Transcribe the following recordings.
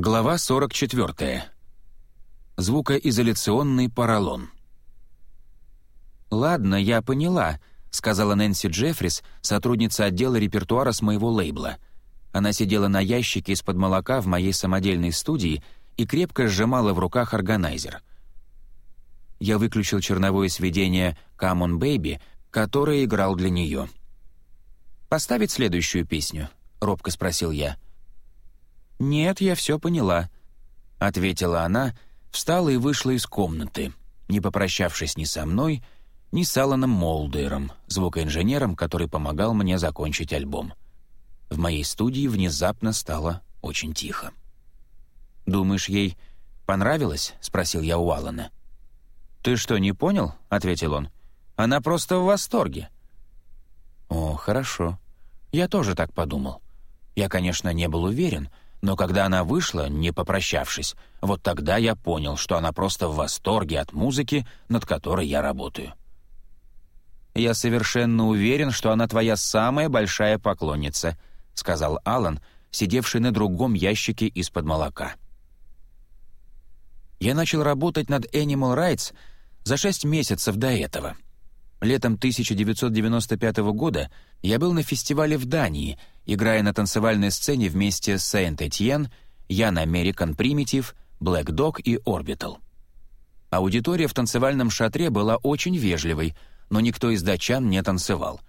Глава 44. Звукоизоляционный поролон. «Ладно, я поняла», — сказала Нэнси Джеффрис, сотрудница отдела репертуара с моего лейбла. Она сидела на ящике из-под молока в моей самодельной студии и крепко сжимала в руках органайзер. Я выключил черновое сведение «Come on, baby», которое играл для нее. «Поставить следующую песню?» — робко спросил я. — «Нет, я все поняла», — ответила она, встала и вышла из комнаты, не попрощавшись ни со мной, ни с Алланом Молдером, звукоинженером, который помогал мне закончить альбом. В моей студии внезапно стало очень тихо. «Думаешь, ей понравилось?» — спросил я у Аллана. «Ты что, не понял?» — ответил он. «Она просто в восторге». «О, хорошо. Я тоже так подумал. Я, конечно, не был уверен, — но когда она вышла, не попрощавшись, вот тогда я понял, что она просто в восторге от музыки, над которой я работаю. «Я совершенно уверен, что она твоя самая большая поклонница», — сказал Алан, сидевший на другом ящике из-под молока. Я начал работать над Animal Rights за шесть месяцев до этого. Летом 1995 года я был на фестивале в Дании — играя на танцевальной сцене вместе с Saint-Étienne, Ян American Primitive, Black Dog и Orbital. Аудитория в танцевальном шатре была очень вежливой, но никто из датчан не танцевал.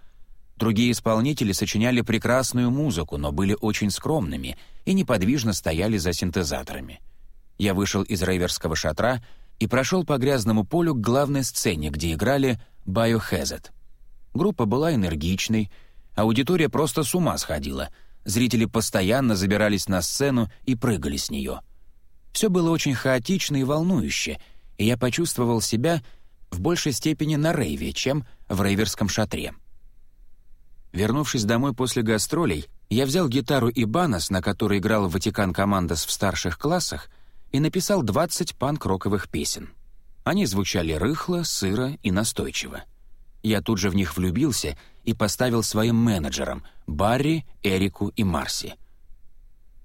Другие исполнители сочиняли прекрасную музыку, но были очень скромными и неподвижно стояли за синтезаторами. Я вышел из рейверского шатра и прошел по грязному полю к главной сцене, где играли Biohazard. Группа была энергичной, Аудитория просто с ума сходила. Зрители постоянно забирались на сцену и прыгали с нее. Все было очень хаотично и волнующе, и я почувствовал себя в большей степени на рейве, чем в рейверском шатре. Вернувшись домой после гастролей, я взял гитару и банос, на которой играл Ватикан Командос в старших классах, и написал 20 панк-роковых песен. Они звучали рыхло, сыро и настойчиво. Я тут же в них влюбился и поставил своим менеджерам — Барри, Эрику и Марси.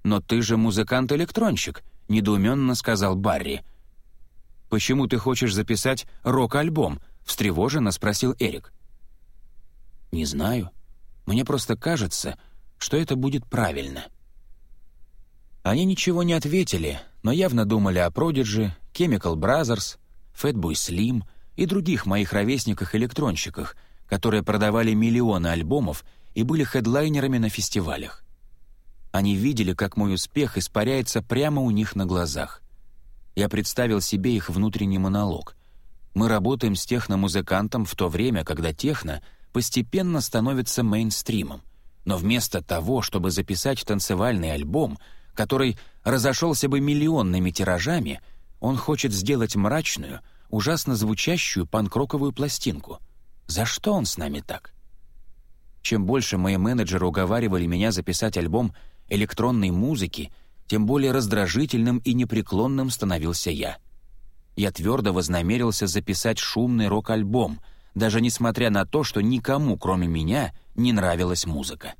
«Но ты же музыкант-электронщик», — недоуменно сказал Барри. «Почему ты хочешь записать рок-альбом?» — встревоженно спросил Эрик. «Не знаю. Мне просто кажется, что это будет правильно». Они ничего не ответили, но явно думали о Prodigy, Chemical Brothers, Fatboy Slim — и других моих ровесниках-электронщиках, которые продавали миллионы альбомов и были хедлайнерами на фестивалях. Они видели, как мой успех испаряется прямо у них на глазах. Я представил себе их внутренний монолог. Мы работаем с техномузыкантом в то время, когда техно постепенно становится мейнстримом. Но вместо того, чтобы записать танцевальный альбом, который разошелся бы миллионными тиражами, он хочет сделать мрачную — ужасно звучащую панкроковую пластинку. За что он с нами так? Чем больше мои менеджеры уговаривали меня записать альбом электронной музыки, тем более раздражительным и непреклонным становился я. Я твердо вознамерился записать шумный рок-альбом, даже несмотря на то, что никому, кроме меня, не нравилась музыка.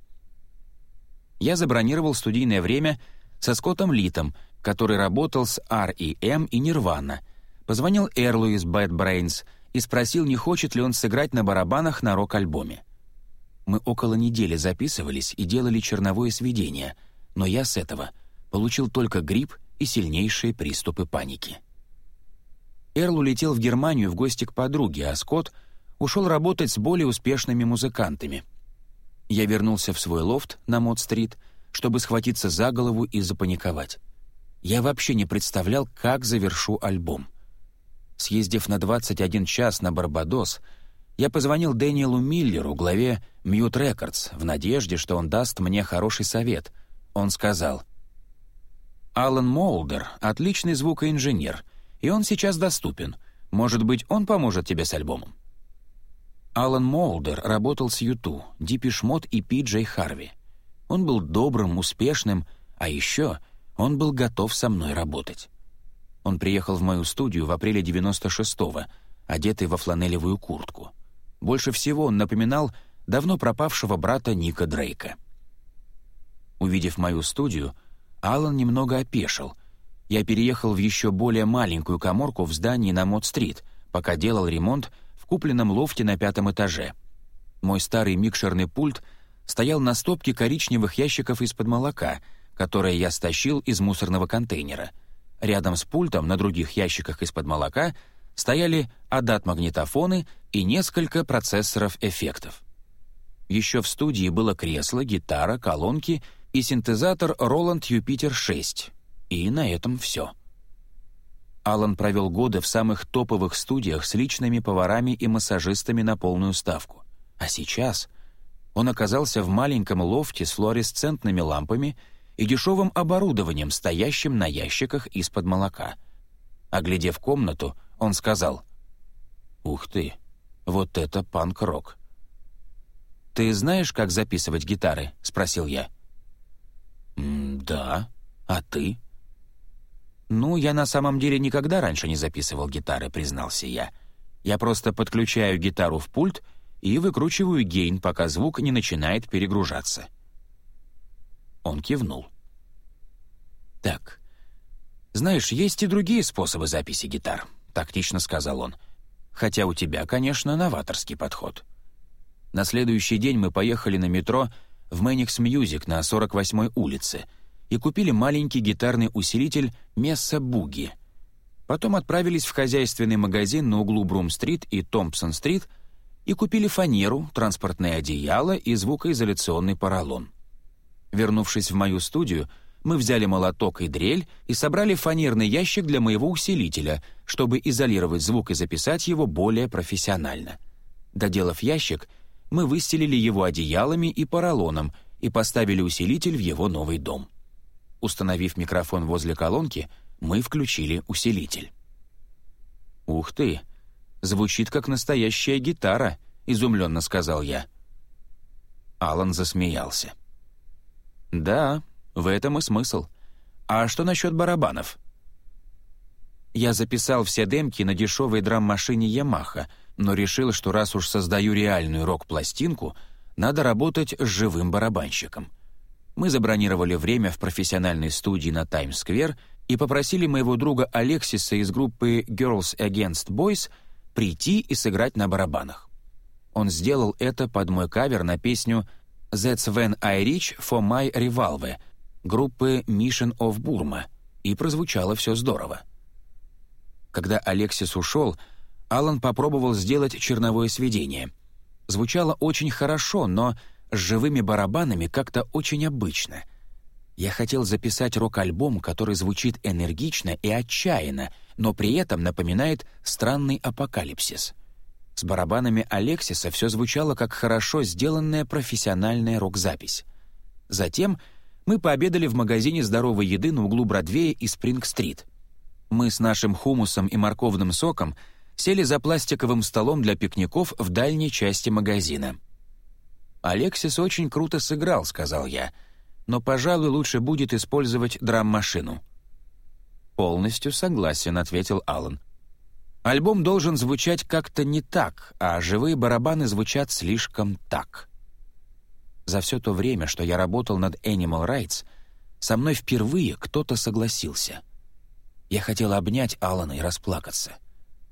Я забронировал студийное время со Скоттом Литом, который работал с R.E.M. и Nirvana — Позвонил Эрлу из Bad Brains и спросил, не хочет ли он сыграть на барабанах на рок-альбоме. Мы около недели записывались и делали черновое сведение, но я с этого получил только грипп и сильнейшие приступы паники. Эрл улетел в Германию в гости к подруге, а Скотт ушел работать с более успешными музыкантами. Я вернулся в свой лофт на Мод-стрит, чтобы схватиться за голову и запаниковать. Я вообще не представлял, как завершу альбом. Съездив на 21 час на Барбадос, я позвонил Дэниелу Миллеру, главе Mute Records, в надежде, что он даст мне хороший совет. Он сказал, «Алан Молдер — отличный звукоинженер, и он сейчас доступен. Может быть, он поможет тебе с альбомом?» Алан Молдер работал с U2, Depeche Mode и PJ Harvey. Он был добрым, успешным, а еще он был готов со мной работать. Он приехал в мою студию в апреле 96-го, одетый во фланелевую куртку. Больше всего он напоминал давно пропавшего брата Ника Дрейка. Увидев мою студию, Алан немного опешил. Я переехал в еще более маленькую коморку в здании на Мод-стрит, пока делал ремонт в купленном лофте на пятом этаже. Мой старый микшерный пульт стоял на стопке коричневых ящиков из-под молока, которые я стащил из мусорного контейнера. Рядом с пультом на других ящиках из-под молока стояли адат-магнитофоны и несколько процессоров эффектов. Еще в студии было кресло, гитара, колонки и синтезатор Roland Jupiter 6. И на этом все. Алан провел годы в самых топовых студиях с личными поварами и массажистами на полную ставку. А сейчас он оказался в маленьком лофте с флуоресцентными лампами и дешевым оборудованием, стоящим на ящиках из-под молока. Оглядев комнату, он сказал, «Ух ты, вот это панк-рок!» «Ты знаешь, как записывать гитары?» — спросил я. «Да. А ты?» «Ну, я на самом деле никогда раньше не записывал гитары», — признался я. «Я просто подключаю гитару в пульт и выкручиваю гейн, пока звук не начинает перегружаться». Он кивнул. «Так, знаешь, есть и другие способы записи гитар», — тактично сказал он. «Хотя у тебя, конечно, новаторский подход». На следующий день мы поехали на метро в Manny's Music на 48-й улице и купили маленький гитарный усилитель Mesa Boogie. Потом отправились в хозяйственный магазин на углу Брум-стрит и Томпсон-стрит и купили фанеру, транспортное одеяло и звукоизоляционный поролон. Вернувшись в мою студию, мы взяли молоток и дрель и собрали фанерный ящик для моего усилителя, чтобы изолировать звук и записать его более профессионально. Доделав ящик, мы выстелили его одеялами и поролоном и поставили усилитель в его новый дом. Установив микрофон возле колонки, мы включили усилитель. «Ух ты! Звучит как настоящая гитара», — изумленно сказал я. Алан засмеялся. «Да, в этом и смысл. А что насчет барабанов?» Я записал все демки на дешевой драм-машине «Ямаха», но решил, что раз уж создаю реальную рок-пластинку, надо работать с живым барабанщиком. Мы забронировали время в профессиональной студии на Таймс-сквер и попросили моего друга Алексиса из группы Girls Against Boys прийти и сыграть на барабанах. Он сделал это под мой кавер на песню «That's when I reach for my revolver» группы Mission of Burma, и прозвучало все здорово. Когда Алексис ушел, Алан попробовал сделать черновое сведение. Звучало очень хорошо, но с живыми барабанами как-то очень обычно. Я хотел записать рок-альбом, который звучит энергично и отчаянно, но при этом напоминает странный апокалипсис. С барабанами Алексиса все звучало как хорошо сделанная профессиональная рок-запись. Затем мы пообедали в магазине здоровой еды на углу Бродвея и Спринг-стрит. Мы с нашим хумусом и морковным соком — сели за пластиковым столом для пикников в дальней части магазина. «Алексис очень круто сыграл», — сказал я, «но, пожалуй, лучше будет использовать драм-машину». «Полностью согласен», — ответил Алан. «Альбом должен звучать как-то не так, а живые барабаны звучат слишком так». За все то время, что я работал над Animal Rights, со мной впервые кто-то согласился. Я хотел обнять Алана и расплакаться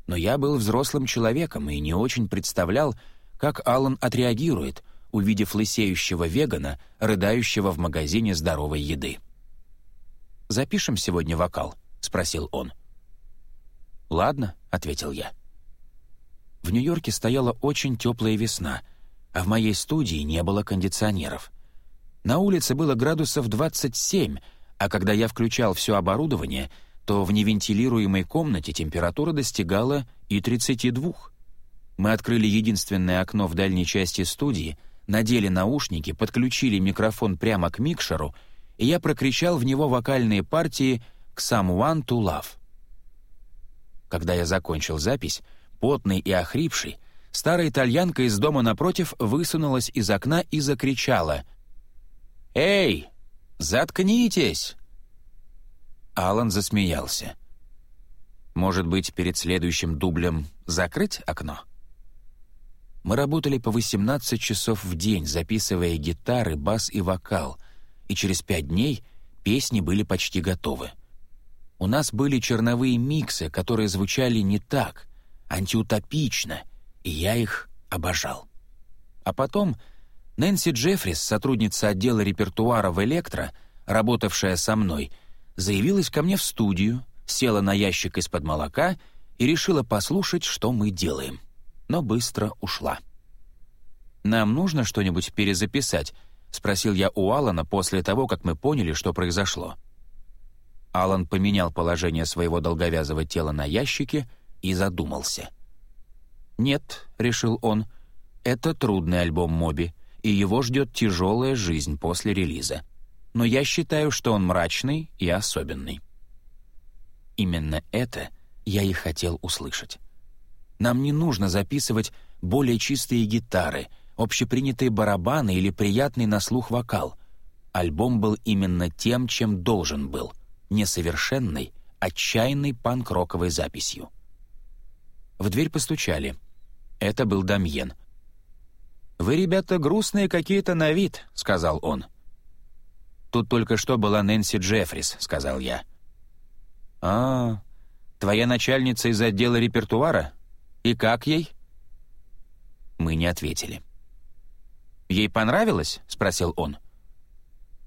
но я был взрослым человеком и не очень представлял, как Алан отреагирует, увидев лысеющего вегана, рыдающего в магазине здоровой еды. «Запишем сегодня вокал?» — спросил он. «Ладно», — ответил я. В Нью-Йорке стояла очень теплая весна, а в моей студии не было кондиционеров. На улице было градусов 27, а когда я включал все оборудование — то в невентилируемой комнате температура достигала и 32. Мы открыли единственное окно в дальней части студии, надели наушники, подключили микрофон прямо к микшеру, и я прокричал в него вокальные партии к «Someone to Love». Когда я закончил запись, потный и охрипший, старая итальянка из дома напротив высунулась из окна и закричала «Эй, заткнитесь!» Алан засмеялся. «Может быть, перед следующим дублем закрыть окно?» Мы работали по 18 часов в день, записывая гитары, бас и вокал, и через пять дней Песни были почти готовы. У нас были черновые миксы, которые звучали не так, антиутопично, и я их обожал. А потом Нэнси Джеффрис, сотрудница отдела репертуара в «Электро», работавшая со мной, заявилась ко мне в студию, села на ящик из-под молока и решила послушать, что мы делаем. Но быстро ушла. «Нам нужно что-нибудь перезаписать?» — спросил я у Алана после того, как мы поняли, что произошло. Алан поменял положение своего долговязого тела на ящике и задумался. «Нет», — решил он, — «это трудный альбом Моби, и его ждет тяжелая жизнь после релиза. Но я считаю, что он мрачный и особенный». Именно это я и хотел услышать. Нам не нужно записывать более чистые гитары — общепринятые барабаны или приятный на слух вокал. Альбом был именно тем, чем должен был — несовершенной, отчаянной панк-роковой записью. В дверь постучали. Это был Дамьен. «Вы, ребята, грустные какие-то на вид», — сказал он. «Тут только что была Нэнси Джеффрис», — сказал я. «А, твоя начальница из отдела репертуара? И как ей?» Мы не ответили. «Ей понравилось?» — спросил он.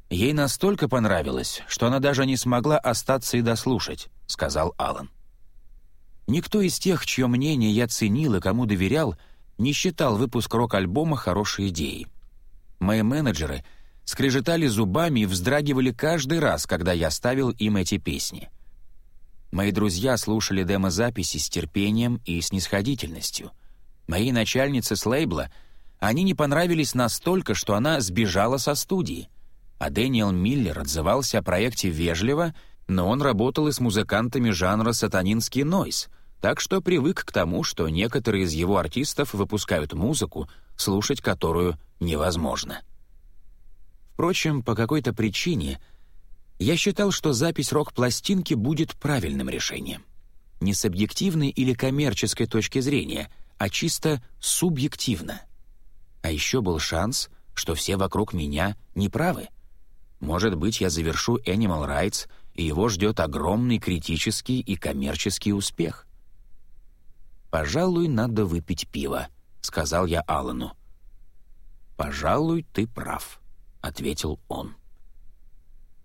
«Ей настолько понравилось, что она даже не смогла остаться и дослушать», — сказал Алан. Никто из тех, чье мнение я ценил и кому доверял, не считал выпуск рок-альбома хорошей идеей. Мои менеджеры скрежетали зубами и вздрагивали каждый раз, когда я ставил им эти песни. Мои друзья слушали демозаписи с терпением и снисходительностью. Мои начальницы с лейбла — они не понравились настолько, что она сбежала со студии. А Дэниел Миллер отзывался о проекте вежливо, но он работал и с музыкантами жанра сатанинский нойз, так что привык к тому, что некоторые из его артистов выпускают музыку, слушать которую невозможно. Впрочем, по какой-то причине я считал, что запись рок-пластинки будет правильным решением. Не с объективной или коммерческой точки зрения, а чисто субъективно — а еще был шанс, что все вокруг меня неправы. Может быть, я завершу Animal Rights, и его ждет огромный критический и коммерческий успех. «Пожалуй, надо выпить пиво», — сказал я Аллану. «Пожалуй, ты прав», — ответил он.